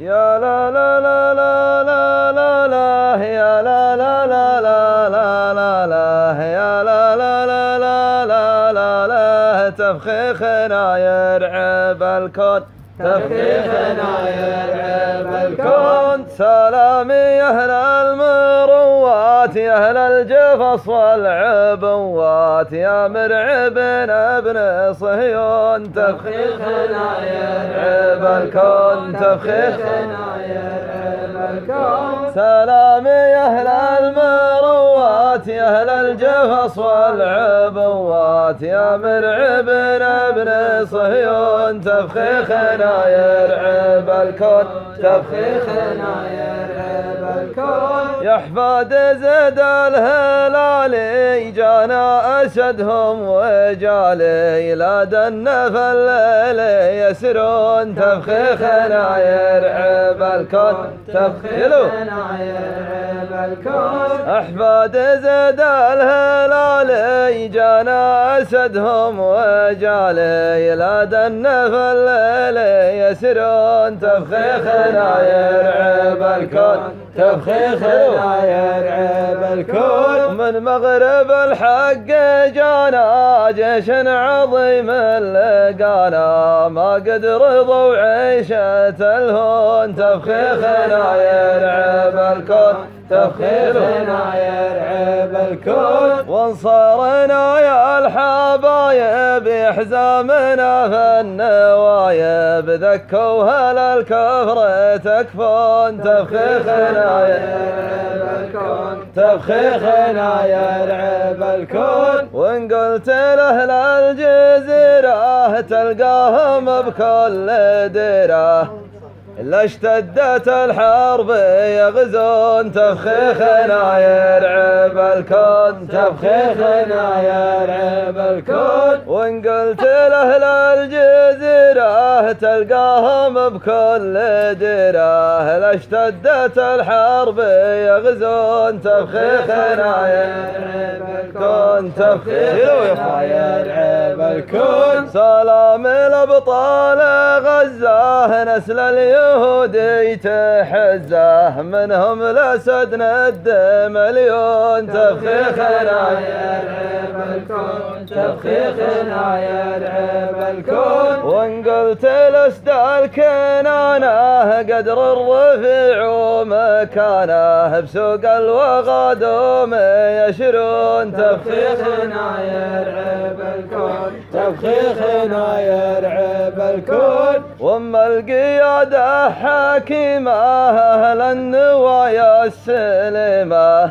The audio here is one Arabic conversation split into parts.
يا لا لا لا لا لا لا لا يا لا لا لا لا لا لا لا يا لا لا لا لا لا لا لا تفخيخنا يرعب الكون تفخيخنا يرعب الكون سلامي يا أهل المروات يا أهل الجفص والعبوات يا مرعبن ابن صهيون. تفخيخنا يرعب الكون تفخيخنا يرعب الكون. سلامي يا أهل المروات يا أهل الجفص والعبوات يا مرعبن ابن صهيون. تفخيخنا يرعب الكون تفخيخنا يرعب الكون. يا حفاد زيد الهلالي جانا أسدهم وجالي لا دن في الليل يسرون تفخيخنا يرعب الكون. تفخيخنا يرعب الكون. أحفاد زيد الهلالي جانا أسدهم وجالي لا دن في الليل يسرون تفخيخنا يرعب الكون. تفخيخنا يرعب الكون من مغرب الحق جانا جيش عظيم لقانا ما قد رضوا عيشة الهون تفخيخنا يرعب الكون. تفخيخنا يرعب الكون. وانصرنا يا الحبايب يحزامنا في النوايب ذكوا هل الكفر تكفون. تفخيخنا يرعب الكون. تفخيخنا يرعب الكون. وإن قلت لاهل الجزيرة تلقاهم بكل ديره إلا اشتدت الحرب يغزون تفخيخنا يرعب الكون تفخيخنا يرعب الكون. وإن قلت لأهل الجزيرة تلقاهم بكل ديرة. إلا اشتدت الحرب يغزون تفخيخنا يرعب الكون تفخيخنا يرعب الكون سلام الابطال غزة. نسل اليهودي تحزه منهم الأسد ند مليون. تفخيخنا يرعب الكون تفخيخنا يرعب الكون. وإن قلت الاسد الكنانه قدر الرفيع ومكانه بسوق الوغادوم يشرون. تفخيخنا يرعب الكون. تفخيخنا يرعب الكون. وام القيادة حكيمة أهل النوايا السلمة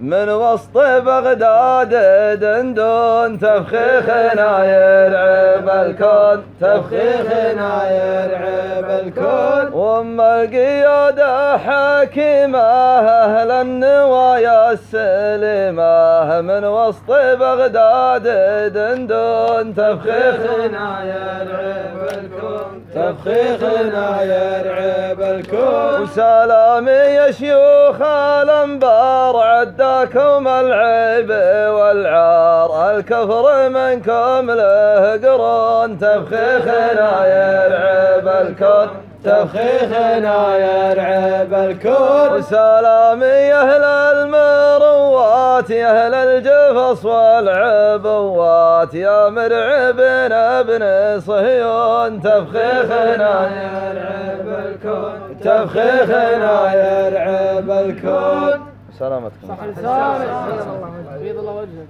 من وسط بغداد دندون تفخيخنا يرعب الكون. تفخيخنا يرعب الكون. وام القيادة حكيمة أهل النوايا السلمة من وسط بغداد دندون تفخيخنا يرعب الكون. تفخيخنا يرعب الكون. وسلامي يا شيوخ الأنبار عداكم العيب والعار. الكفر منكم له قرون تفخيخنا يرعب الكون. تفخيخنا يرعب الكون. وسلامي يا أهل المروات يا أهل الجفص والعبوات. يا مرعبن ابن صهيون. تفخيخنا يرعب الكون. تفخيخنا يرعب الكون. سلامتكم صح لسانك بيض الله وجهك